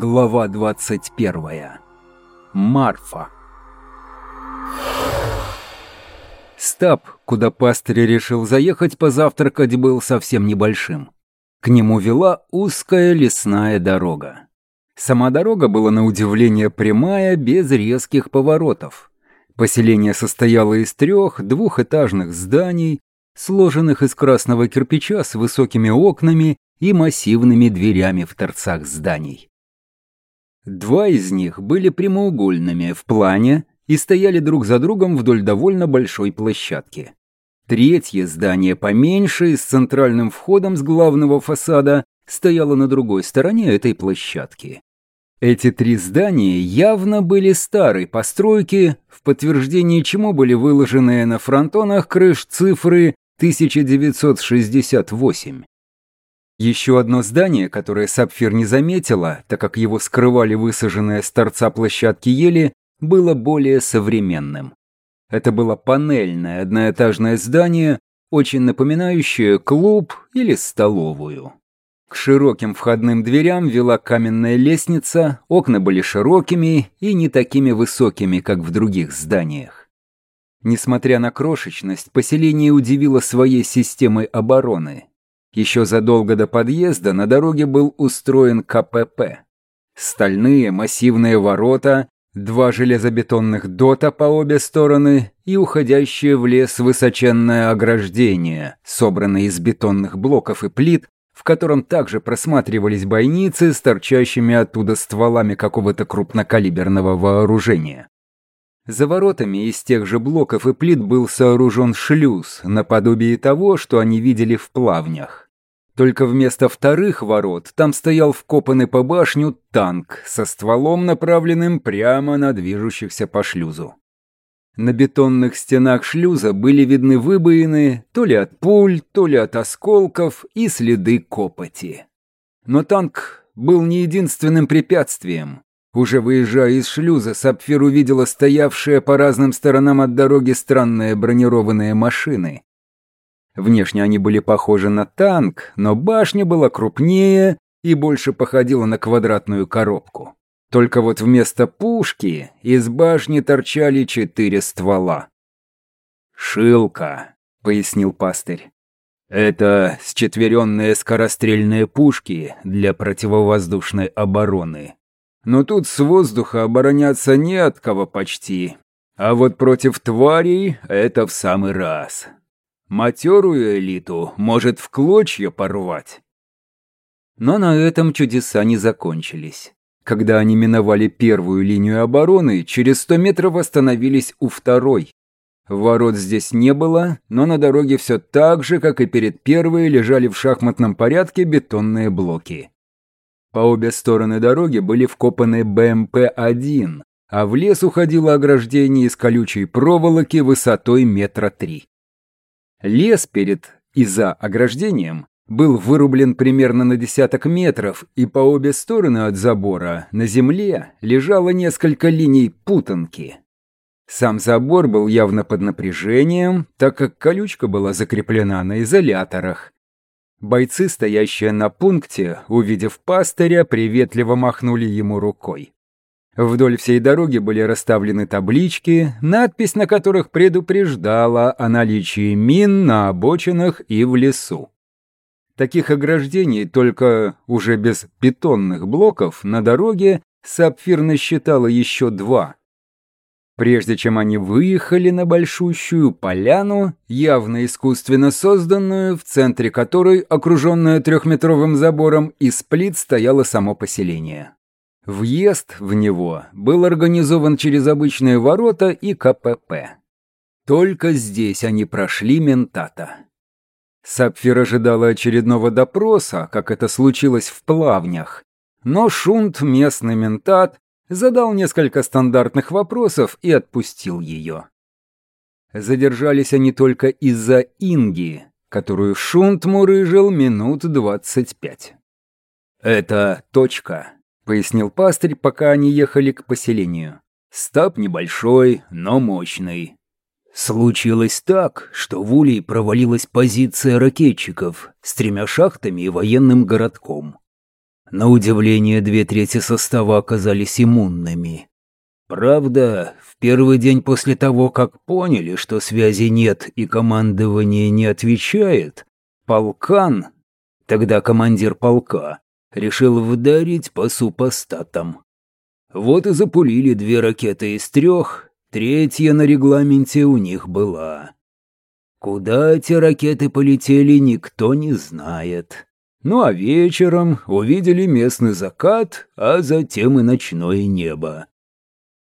Глава 21. Марфа. Стаб, куда пастырь решил заехать позавтракать, был совсем небольшим. К нему вела узкая лесная дорога. Сама дорога была на удивление прямая, без резких поворотов. Поселение состояло из трех двухэтажных зданий, сложенных из красного кирпича с высокими окнами и массивными дверями в торцах зданий. Два из них были прямоугольными в плане и стояли друг за другом вдоль довольно большой площадки. Третье здание поменьше, с центральным входом с главного фасада, стояло на другой стороне этой площадки. Эти три здания явно были старой постройки, в подтверждение чему были выложены на фронтонах крыш цифры 1968. Еще одно здание, которое Сапфир не заметила, так как его скрывали высаженные с торца площадки ели, было более современным. Это было панельное одноэтажное здание, очень напоминающее клуб или столовую. К широким входным дверям вела каменная лестница, окна были широкими и не такими высокими, как в других зданиях. Несмотря на крошечность, поселение удивило своей системой обороны – еще задолго до подъезда на дороге был устроен КПП. Стальные массивные ворота, два железобетонных дота по обе стороны и уходящее в лес высоченное ограждение, собранное из бетонных блоков и плит, в котором также просматривались бойницы с торчащими оттуда стволами какого-то крупнокалиберного вооружения. За воротами из тех же блоков и плит был сооружен шлюз, наподобие того, что они видели в плавнях. Только вместо вторых ворот там стоял вкопанный по башню танк со стволом, направленным прямо на движущихся по шлюзу. На бетонных стенах шлюза были видны выбоины то ли от пуль, то ли от осколков и следы копоти. Но танк был не единственным препятствием. Уже выезжая из шлюза, Сапфир увидела стоявшие по разным сторонам от дороги странные бронированные машины. Внешне они были похожи на танк, но башня была крупнее и больше походила на квадратную коробку. Только вот вместо пушки из башни торчали четыре ствола. «Шилка», — пояснил пастырь. «Это счетверенные скорострельные пушки для противовоздушной обороны. Но тут с воздуха обороняться не от кого почти. А вот против тварей это в самый раз. Матерую элиту может в клочья порвать. Но на этом чудеса не закончились. Когда они миновали первую линию обороны, через сто метров остановились у второй. Ворот здесь не было, но на дороге все так же, как и перед первой, лежали в шахматном порядке бетонные блоки. По обе стороны дороги были вкопаны БМП-1, а в лес уходило ограждение из колючей проволоки высотой метра три. Лес перед и за ограждением был вырублен примерно на десяток метров, и по обе стороны от забора на земле лежало несколько линий путанки. Сам забор был явно под напряжением, так как колючка была закреплена на изоляторах, Бойцы, стоящие на пункте, увидев пастыря, приветливо махнули ему рукой. Вдоль всей дороги были расставлены таблички, надпись на которых предупреждала о наличии мин на обочинах и в лесу. Таких ограждений, только уже без бетонных блоков, на дороге Сапфир насчитала еще два – Прежде чем они выехали на большущую поляну, явно искусственно созданную, в центре которой, окруженная трехметровым забором, из плит стояло само поселение. Въезд в него был организован через обычные ворота и КПП. Только здесь они прошли ментата. Сапфир ожидала очередного допроса, как это случилось в плавнях, но Шунт, местный ментат, задал несколько стандартных вопросов и отпустил ее. Задержались они только из-за Инги, которую Шунт мурыжил минут двадцать пять. «Это точка», — пояснил пастырь, пока они ехали к поселению. «Стаб небольшой, но мощный. Случилось так, что в Улей провалилась позиция ракетчиков с тремя шахтами и военным городком. На удивление, две трети состава оказались иммунными. Правда, в первый день после того, как поняли, что связи нет и командование не отвечает, полкан, тогда командир полка, решил вдарить по супостатам. Вот и запулили две ракеты из трех, третья на регламенте у них была. Куда эти ракеты полетели, никто не знает. Ну а вечером увидели местный закат, а затем и ночное небо.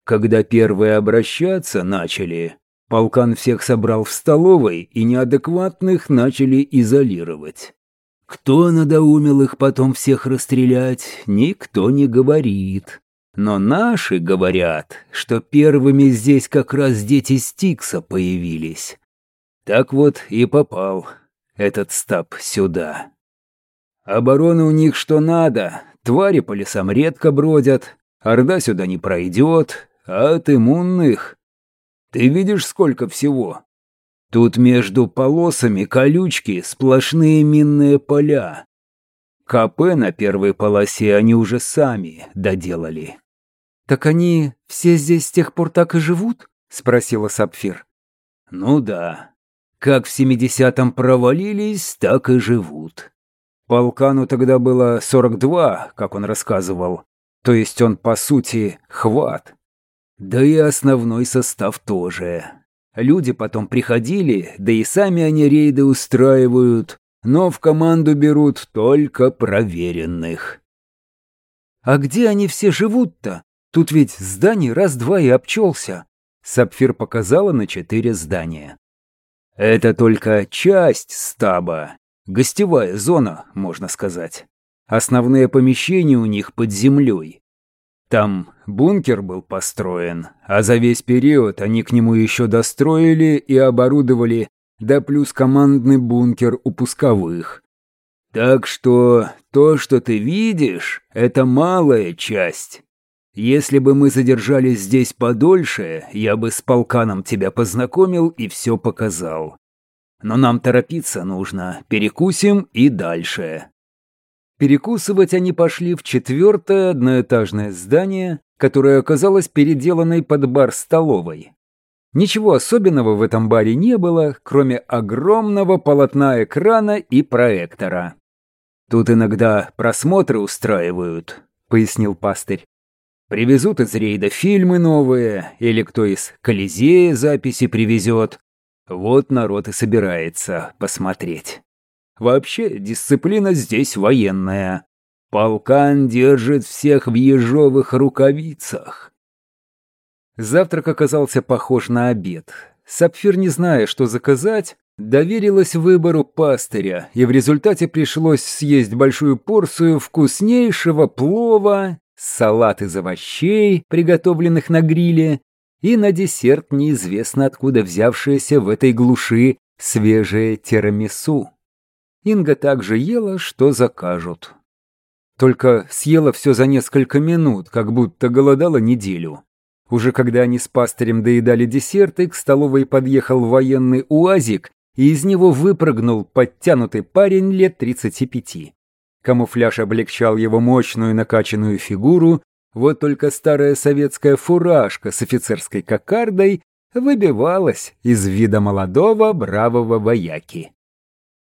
Когда первые обращаться начали, полкан всех собрал в столовой и неадекватных начали изолировать. Кто надоумил их потом всех расстрелять, никто не говорит. Но наши говорят, что первыми здесь как раз дети Стикса появились. Так вот и попал этот стаб сюда. Оборона у них что надо, твари по лесам редко бродят, орда сюда не пройдет, а от иммунных... Ты видишь, сколько всего? Тут между полосами колючки сплошные минные поля. КП на первой полосе они уже сами доделали. «Так они все здесь с тех пор так и живут?» — спросила Сапфир. «Ну да. Как в семидесятом провалились, так и живут. Полкану тогда было сорок два, как он рассказывал. То есть он, по сути, хват. Да и основной состав тоже. Люди потом приходили, да и сами они рейды устраивают, но в команду берут только проверенных. «А где они все живут-то? Тут ведь зданий раз-два и обчелся». Сапфир показала на четыре здания. «Это только часть стаба. Гостевая зона, можно сказать. Основные помещения у них под землей. Там бункер был построен, а за весь период они к нему еще достроили и оборудовали, да плюс командный бункер у пусковых. Так что то, что ты видишь, это малая часть. Если бы мы задержались здесь подольше, я бы с полканом тебя познакомил и все показал. Но нам торопиться нужно, перекусим и дальше. Перекусывать они пошли в четвертое одноэтажное здание, которое оказалось переделанной под бар-столовой. Ничего особенного в этом баре не было, кроме огромного полотна экрана и проектора. «Тут иногда просмотры устраивают», — пояснил пастырь. «Привезут из рейда фильмы новые, или кто из Колизея записи привезет. Вот народ и собирается посмотреть». Вообще, дисциплина здесь военная. Полкан держит всех в ежовых рукавицах. Завтрак оказался похож на обед. Сапфир, не зная, что заказать, доверилась выбору пастыря, и в результате пришлось съесть большую порцию вкуснейшего плова, салат из овощей, приготовленных на гриле, и на десерт неизвестно откуда взявшееся в этой глуши свежее тирамису. Инга также ела, что закажут. Только съела все за несколько минут, как будто голодала неделю. Уже когда они с пастырем доедали десерты, к столовой подъехал военный уазик, и из него выпрыгнул подтянутый парень лет 35. Камуфляж облегчал его мощную накачанную фигуру, вот только старая советская фуражка с офицерской кокардой выбивалась из вида молодого бравого вояки.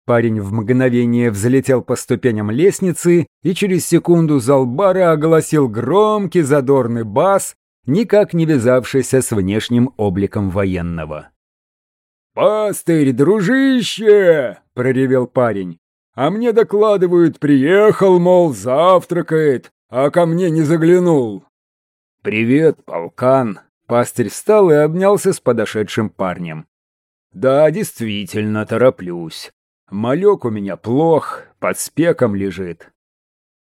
Парень в мгновение взлетел по ступеням лестницы, и через секунду зал бара огласил громкий задорный бас, никак не вязавшийся с внешним обликом военного. «Пастырь, дружище!» — проревел парень. «А мне докладывают, приехал, мол, завтракает, а ко мне не заглянул». «Привет, полкан!» Пастырь встал и обнялся с подошедшим парнем. «Да, действительно, тороплюсь. Малек у меня плох, под спеком лежит.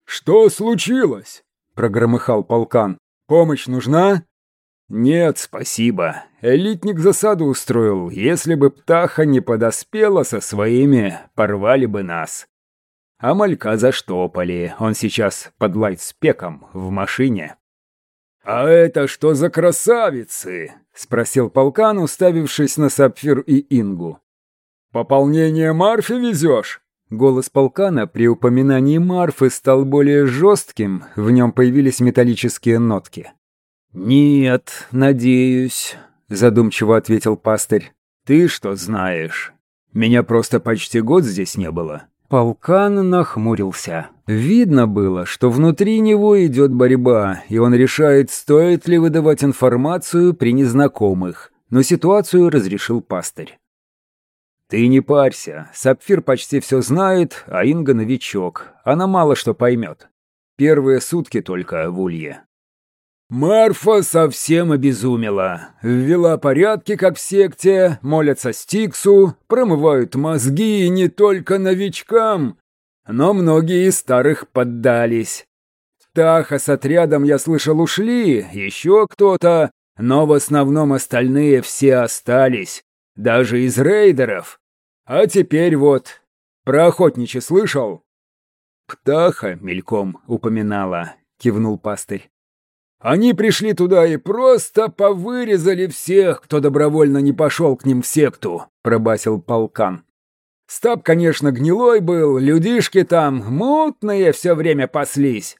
«Что случилось?» — прогромыхал полкан. «Помощь нужна?» «Нет, спасибо. Элитник засаду устроил. Если бы птаха не подоспела со своими, порвали бы нас. А малька заштопали. Он сейчас под лайтспеком в машине». «А это что за красавицы?» — спросил полкан, уставившись на Сапфир и Ингу. «Пополнение Марфи везешь? Голос полкана при упоминании Марфы стал более жестким, в нем появились металлические нотки. «Нет, надеюсь», — задумчиво ответил пастырь. «Ты что знаешь? Меня просто почти год здесь не было». Полкан нахмурился. Видно было, что внутри него идет борьба, и он решает, стоит ли выдавать информацию при незнакомых, но ситуацию разрешил пастырь. «Ты не парься, Сапфир почти все знает, а Инга новичок, она мало что поймет. Первые сутки только в Улье». Марфа совсем обезумела. Ввела порядки, как в секте, молятся Стиксу, промывают мозги не только новичкам, но многие из старых поддались. Таха с отрядом, я слышал, ушли, еще кто-то, но в основном остальные все остались, даже из рейдеров. А теперь вот, про охотничьи слышал? «Птаха мельком упоминала», — кивнул пастырь. Они пришли туда и просто повырезали всех, кто добровольно не пошел к ним в секту», — пробасил полкан. «Стаб, конечно, гнилой был, людишки там мутные все время паслись».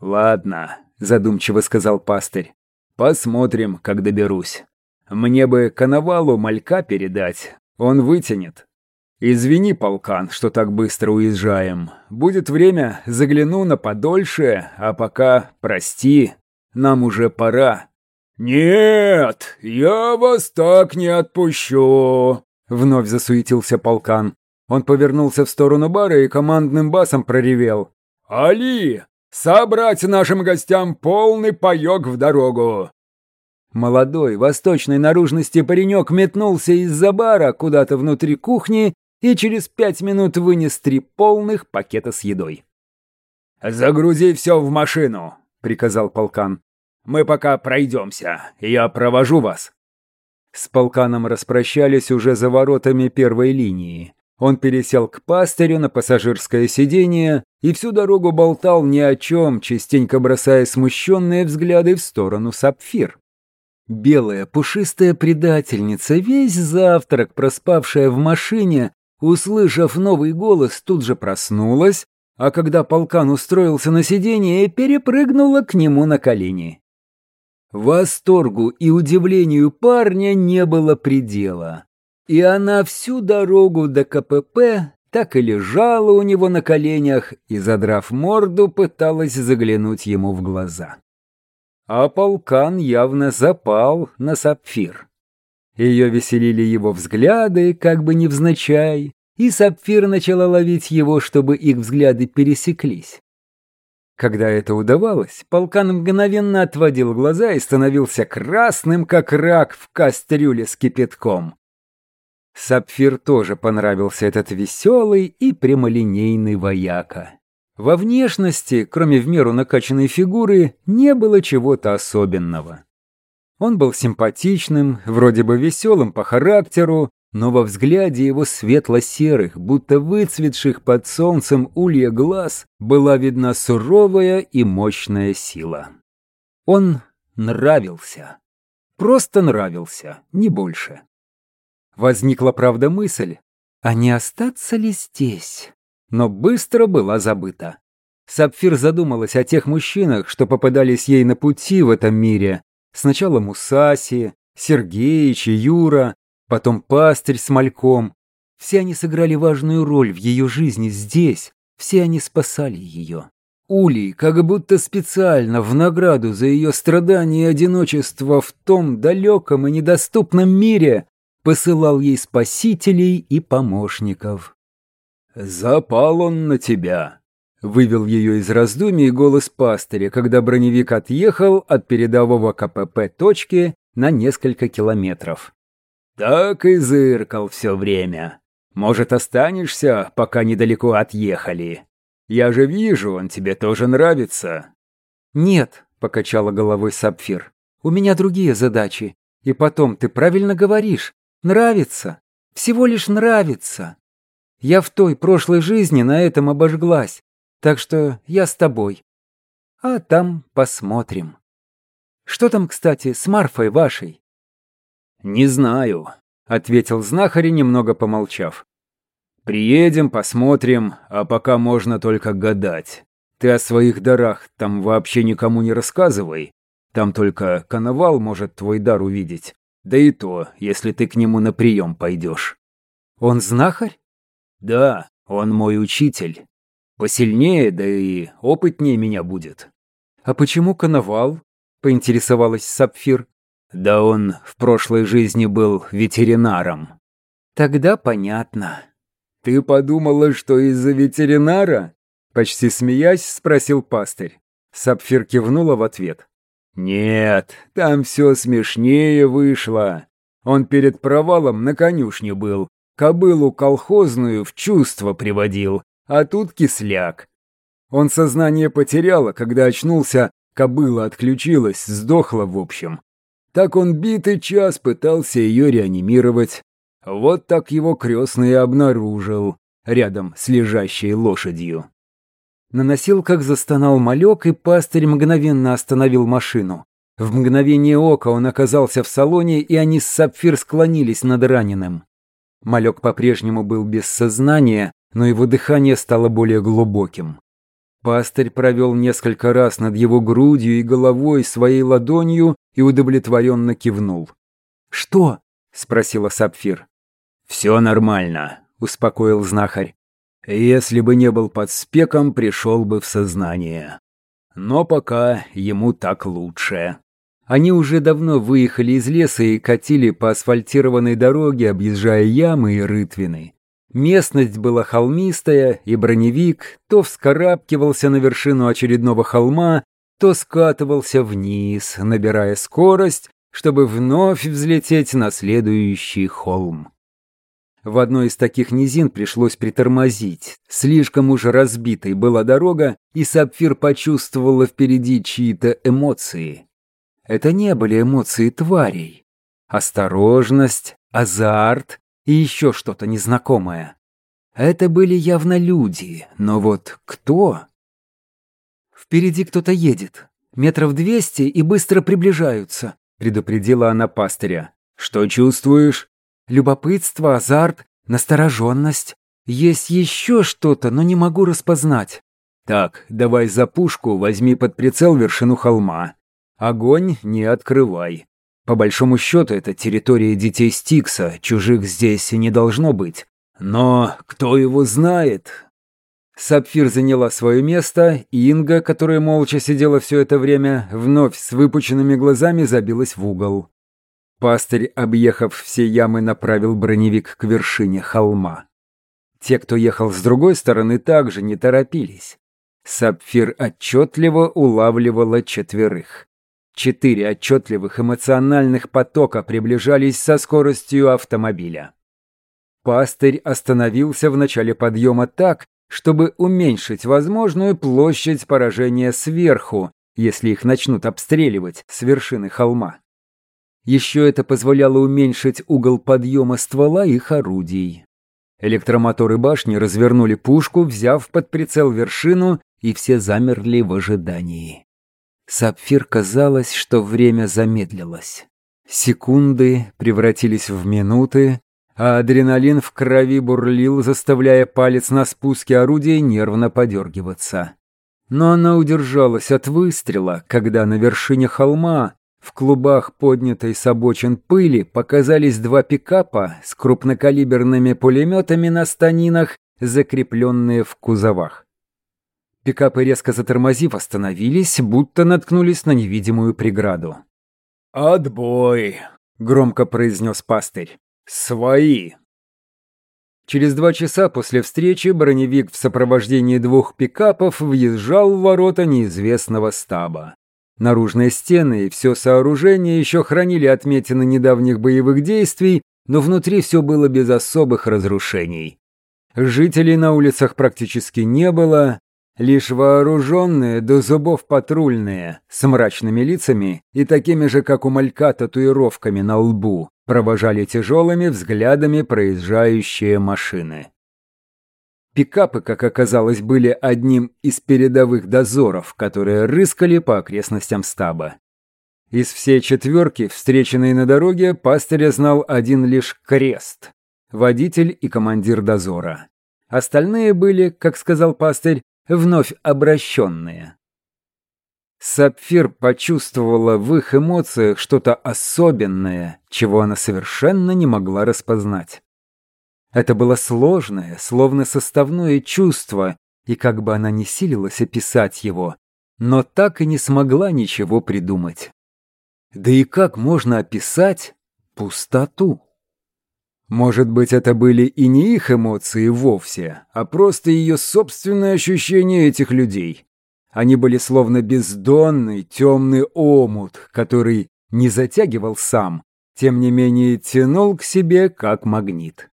«Ладно», — задумчиво сказал пастырь. «Посмотрим, как доберусь. Мне бы коновалу малька передать, он вытянет. Извини, полкан, что так быстро уезжаем. Будет время, загляну на подольше, а пока прости, нам уже пора». «Нет, я вас так не отпущу!» Вновь засуетился полкан. Он повернулся в сторону бара и командным басом проревел. «Али, собрать нашим гостям полный паёк в дорогу!» Молодой, восточной наружности паренек метнулся из-за бара куда-то внутри кухни и через пять минут вынес три полных пакета с едой. «Загрузи все в машину», — приказал полкан. «Мы пока пройдемся, я провожу вас». С полканом распрощались уже за воротами первой линии. Он пересел к пастырю на пассажирское сиденье и всю дорогу болтал ни о чем, частенько бросая смущенные взгляды в сторону сапфир. Белая пушистая предательница, весь завтрак проспавшая в машине, услышав новый голос, тут же проснулась, а когда полкан устроился на сиденье, перепрыгнула к нему на колени. Восторгу и удивлению парня не было предела. И она всю дорогу до КПП так и лежала у него на коленях и, задрав морду, пыталась заглянуть ему в глаза а полкан явно запал на сапфир. Ее веселили его взгляды, как бы невзначай, и сапфир начала ловить его, чтобы их взгляды пересеклись. Когда это удавалось, полкан мгновенно отводил глаза и становился красным, как рак в кастрюле с кипятком. Сапфир тоже понравился этот веселый и прямолинейный вояка. Во внешности, кроме в меру накачанной фигуры, не было чего-то особенного. Он был симпатичным, вроде бы веселым по характеру, но во взгляде его светло-серых, будто выцветших под солнцем улья глаз, была видна суровая и мощная сила. Он нравился. Просто нравился, не больше. Возникла, правда, мысль, а не остаться ли здесь? но быстро была забыта. Сапфир задумалась о тех мужчинах, что попадались ей на пути в этом мире. Сначала Мусаси, Сергеич и Юра, потом пастырь с мальком. Все они сыграли важную роль в ее жизни здесь, все они спасали ее. Улей, как будто специально в награду за ее страдания и одиночество в том далеком и недоступном мире, посылал ей спасителей и помощников. «Запал он на тебя», — вывел ее из раздумий голос пастыря, когда броневик отъехал от передового КПП точки на несколько километров. «Так и зыркал все время. Может, останешься, пока недалеко отъехали? Я же вижу, он тебе тоже нравится». «Нет», — покачала головой Сапфир, — «у меня другие задачи. И потом, ты правильно говоришь. Нравится. Всего лишь нравится. Я в той прошлой жизни на этом обожглась, так что я с тобой. А там посмотрим. Что там, кстати, с Марфой вашей?» «Не знаю», — ответил знахарь, немного помолчав. Приедем, посмотрим, а пока можно только гадать. Ты о своих дарах там вообще никому не рассказывай. Там только коновал может твой дар увидеть. Да и то, если ты к нему на прием пойдешь. Он знахарь? Да, он мой учитель. Посильнее, да и опытнее меня будет. А почему коновал? Поинтересовалась Сапфир. Да он в прошлой жизни был ветеринаром. Тогда понятно. Ты подумала, что из-за ветеринара? Почти смеясь, спросил пастырь. Сапфир кивнула в ответ. Нет, там все смешнее вышло. Он перед провалом на конюшне был, кобылу колхозную в чувство приводил, а тут кисляк. Он сознание потерял, когда очнулся, кобыла отключилась, сдохла в общем. Так он битый час пытался ее реанимировать. Вот так его крестный обнаружил, рядом с лежащей лошадью. На носилках застонал малек, и пастырь мгновенно остановил машину. В мгновение ока он оказался в салоне, и они с Сапфир склонились над раненым. Малек по-прежнему был без сознания, но его дыхание стало более глубоким. Пастырь провел несколько раз над его грудью и головой своей ладонью и удовлетворенно кивнул. «Что?» – спросила Сапфир. «Все нормально», – успокоил знахарь. Если бы не был под спеком, пришел бы в сознание. Но пока ему так лучше. Они уже давно выехали из леса и катили по асфальтированной дороге, объезжая ямы и рытвины. Местность была холмистая, и броневик то вскарабкивался на вершину очередного холма, то скатывался вниз, набирая скорость, чтобы вновь взлететь на следующий холм. В одной из таких низин пришлось притормозить. Слишком уж разбитой была дорога, и Сапфир почувствовала впереди чьи-то эмоции. Это не были эмоции тварей. Осторожность, азарт и еще что-то незнакомое. Это были явно люди, но вот кто? Впереди кто-то едет. Метров двести и быстро приближаются, предупредила она пастыря. Что чувствуешь? Любопытство, азарт, настороженность. Есть еще что-то, но не могу распознать. Так, давай за пушку возьми под прицел вершину холма. Огонь не открывай. По большому счету, это территория детей Стикса, чужих здесь не должно быть. Но кто его знает? Сапфир заняла свое место, и Инга, которая молча сидела все это время, вновь с выпученными глазами забилась в угол. Пастырь, объехав все ямы, направил броневик к вершине холма. Те, кто ехал с другой стороны, также не торопились. Сапфир отчетливо улавливала четверых. Четыре отчетливых эмоциональных потока приближались со скоростью автомобиля. Пастырь остановился в начале подъема так, чтобы уменьшить возможную площадь поражения сверху, если их начнут обстреливать с вершины холма. Еще это позволяло уменьшить угол подъема ствола их орудий. Электромоторы башни развернули пушку, взяв под прицел вершину, и все замерли в ожидании. Сапфир казалось, что время замедлилось. Секунды превратились в минуты, а адреналин в крови бурлил, заставляя палец на спуске орудия нервно подергиваться. Но она удержалась от выстрела, когда на вершине холма в клубах поднятой с обочин пыли показались два пикапа с крупнокалиберными пулеметами на станинах, закрепленные в кузовах. Пикапы, резко затормозив, остановились, будто наткнулись на невидимую преграду. «Отбой!» — громко произнес пастырь. «Свои!» Через два часа после встречи броневик в сопровождении двух пикапов въезжал в ворота неизвестного стаба. Наружные стены и все сооружение еще хранили отметины недавних боевых действий, но внутри все было без особых разрушений. Жителей на улицах практически не было, лишь вооруженные до зубов патрульные, с мрачными лицами и такими же, как у малька, татуировками на лбу, провожали тяжелыми взглядами проезжающие машины. Пикапы, как оказалось, были одним из передовых дозоров, которые рыскали по окрестностям стаба. Из всей четверки, встреченной на дороге, пастыря знал один лишь Крест, водитель и командир дозора. Остальные были, как сказал пастырь, вновь обращенные. Сапфир почувствовала в их эмоциях что-то особенное, чего она совершенно не могла распознать. Это было сложное, словно составное чувство, и как бы она ни силилась описать его, но так и не смогла ничего придумать. Да и как можно описать пустоту? Может быть, это были и не их эмоции вовсе, а просто ее собственные ощущения этих людей. Они были словно бездонный темный омут, который не затягивал сам, тем не менее тянул к себе как магнит.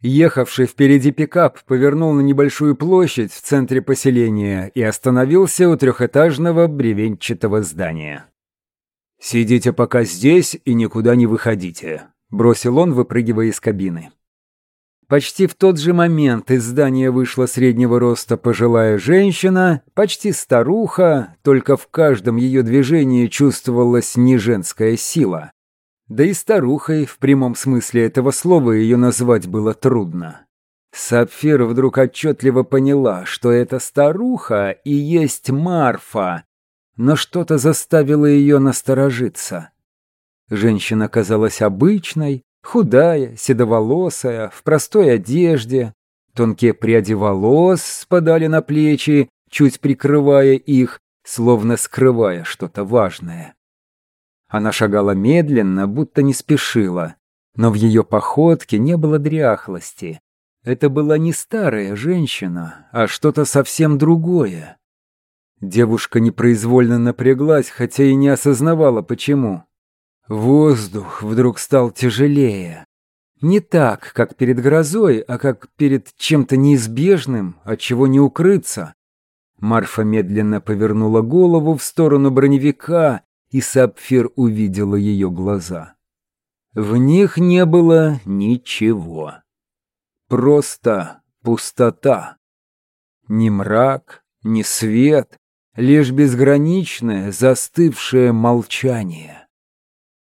Ехавший впереди пикап повернул на небольшую площадь в центре поселения и остановился у трехэтажного бревенчатого здания. «Сидите пока здесь и никуда не выходите», — бросил он, выпрыгивая из кабины. Почти в тот же момент из здания вышла среднего роста пожилая женщина, почти старуха, только в каждом ее движении чувствовалась не женская сила. Да и старухой в прямом смысле этого слова ее назвать было трудно. Сапфир вдруг отчетливо поняла, что эта старуха и есть Марфа, но что-то заставило ее насторожиться. Женщина казалась обычной, худая, седоволосая, в простой одежде. Тонкие пряди волос спадали на плечи, чуть прикрывая их, словно скрывая что-то важное. Она шагала медленно, будто не спешила, но в ее походке не было дряхлости. Это была не старая женщина, а что-то совсем другое. Девушка непроизвольно напряглась, хотя и не осознавала, почему. Воздух вдруг стал тяжелее. Не так, как перед грозой, а как перед чем-то неизбежным, от чего не укрыться. Марфа медленно повернула голову в сторону броневика и Сапфир увидела ее глаза. В них не было ничего. Просто пустота. Ни мрак, ни свет, лишь безграничное застывшее молчание.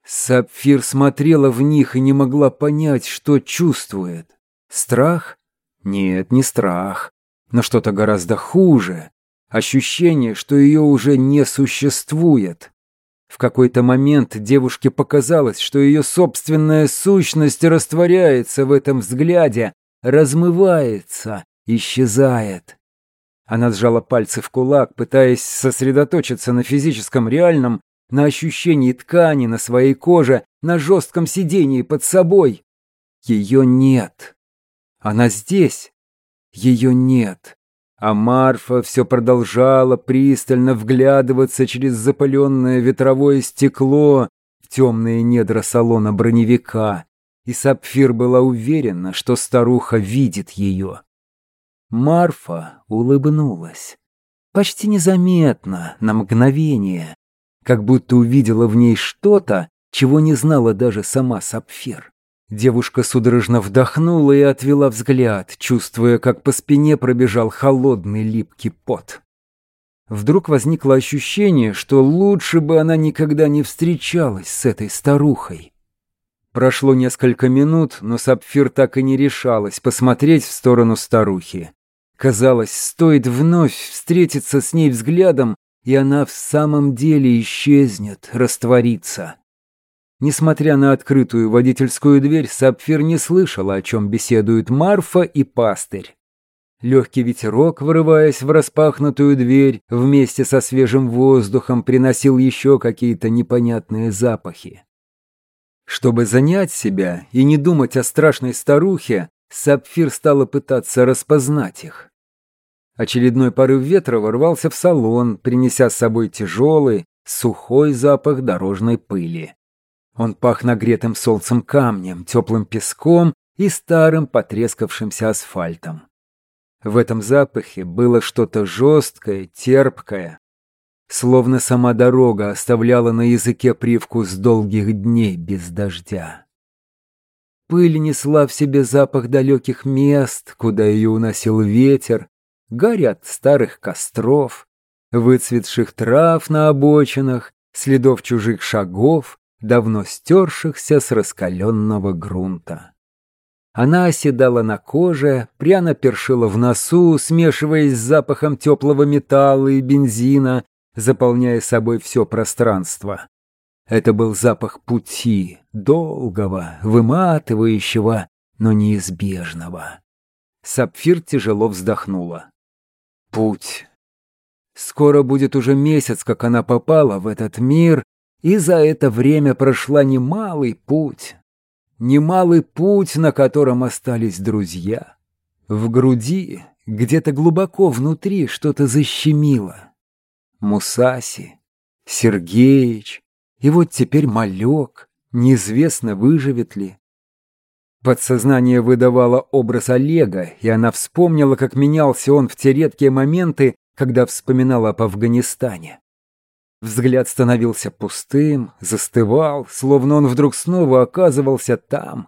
Сапфир смотрела в них и не могла понять, что чувствует. Страх? Нет, не страх, но что-то гораздо хуже. Ощущение, что ее уже не существует. В какой-то момент девушке показалось, что ее собственная сущность растворяется в этом взгляде, размывается, исчезает. Она сжала пальцы в кулак, пытаясь сосредоточиться на физическом реальном, на ощущении ткани на своей коже, на жестком сидении под собой. Ее нет. Она здесь. Ее нет. А Марфа все продолжала пристально вглядываться через запаленное ветровое стекло в темные недра салона броневика, и Сапфир была уверена, что старуха видит ее. Марфа улыбнулась. Почти незаметно, на мгновение, как будто увидела в ней что-то, чего не знала даже сама Сапфир. Девушка судорожно вдохнула и отвела взгляд, чувствуя, как по спине пробежал холодный липкий пот. Вдруг возникло ощущение, что лучше бы она никогда не встречалась с этой старухой. Прошло несколько минут, но Сапфир так и не решалась посмотреть в сторону старухи. Казалось, стоит вновь встретиться с ней взглядом, и она в самом деле исчезнет, растворится. Несмотря на открытую водительскую дверь, Сапфир не слышала, о чем беседуют Марфа и пастырь. Легкий ветерок, вырываясь в распахнутую дверь, вместе со свежим воздухом приносил еще какие-то непонятные запахи. Чтобы занять себя и не думать о страшной старухе, Сапфир стала пытаться распознать их. Очередной порыв ветра ворвался в салон, принеся с собой тяжелый, сухой запах дорожной пыли. Он пах нагретым солнцем камнем, теплым песком и старым потрескавшимся асфальтом. В этом запахе было что-то жесткое, терпкое, словно сама дорога оставляла на языке привкус долгих дней без дождя. Пыль несла в себе запах далеких мест, куда ее уносил ветер, горят старых костров, выцветших трав на обочинах, следов чужих шагов, давно стершихся с раскаленного грунта. Она оседала на коже, пряно першила в носу, смешиваясь с запахом теплого металла и бензина, заполняя собой все пространство. Это был запах пути, долгого, выматывающего, но неизбежного. Сапфир тяжело вздохнула. Путь. Скоро будет уже месяц, как она попала в этот мир, и за это время прошла немалый путь. Немалый путь, на котором остались друзья. В груди, где-то глубоко внутри, что-то защемило. Мусаси, Сергеич, и вот теперь малек, неизвестно, выживет ли. Подсознание выдавало образ Олега, и она вспомнила, как менялся он в те редкие моменты, когда вспоминала об Афганистане. Взгляд становился пустым, застывал, словно он вдруг снова оказывался там,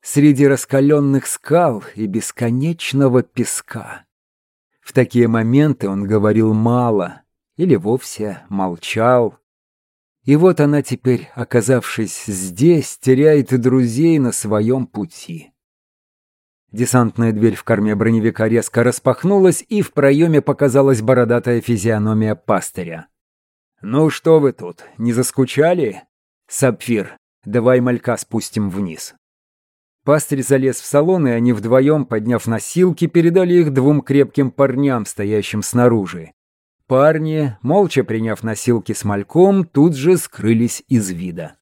среди раскаленных скал и бесконечного песка. В такие моменты он говорил мало или вовсе молчал, и вот она теперь, оказавшись здесь, теряет друзей на своем пути. Десантная дверь в корме броневика резко распахнулась, и в проеме показалась бородатая физиономия пастыря. «Ну что вы тут, не заскучали? Сапфир, давай малька спустим вниз». Пастырь залез в салон, и они вдвоем, подняв носилки, передали их двум крепким парням, стоящим снаружи. Парни, молча приняв носилки с мальком, тут же скрылись из вида.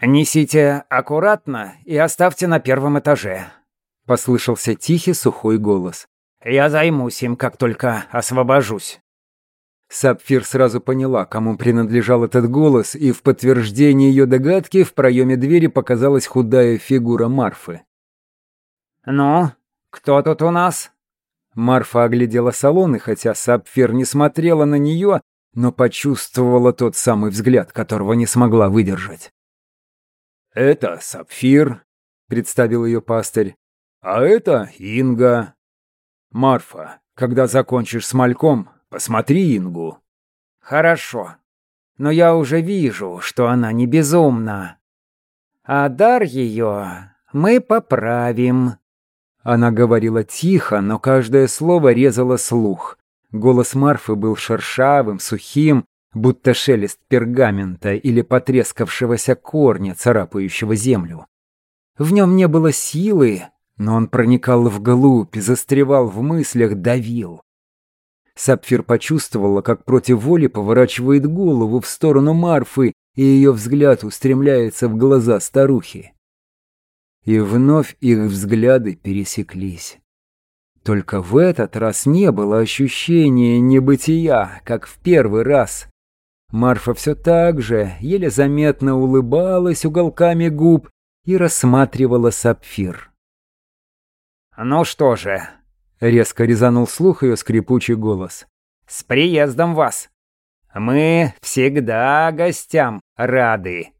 «Несите аккуратно и оставьте на первом этаже», — послышался тихий сухой голос. «Я займусь им, как только освобожусь». Сапфир сразу поняла, кому принадлежал этот голос, и в подтверждение ее догадки в проеме двери показалась худая фигура Марфы. «Ну, кто тут у нас?» Марфа оглядела салон, и хотя Сапфир не смотрела на нее, но почувствовала тот самый взгляд, которого не смогла выдержать. «Это Сапфир», — представил ее пастырь, — «а это Инга. Марфа, когда закончишь с мальком, посмотри Ингу». «Хорошо, но я уже вижу, что она не безумна. А дар ее мы поправим». Она говорила тихо, но каждое слово резало слух. Голос Марфы был шершавым, сухим, будто шелест пергамента или потрескавшегося корня, царапающего землю. В нем не было силы, но он проникал вглубь, застревал в мыслях, давил. Сапфир почувствовала, как против воли поворачивает голову в сторону Марфы, и ее взгляд устремляется в глаза старухи. И вновь их взгляды пересеклись. Только в этот раз не было ощущения небытия, как в первый раз. Марфа все так же, еле заметно улыбалась уголками губ и рассматривала сапфир. «Ну что же», — резко резанул слух ее скрипучий голос. «С приездом вас! Мы всегда гостям рады!»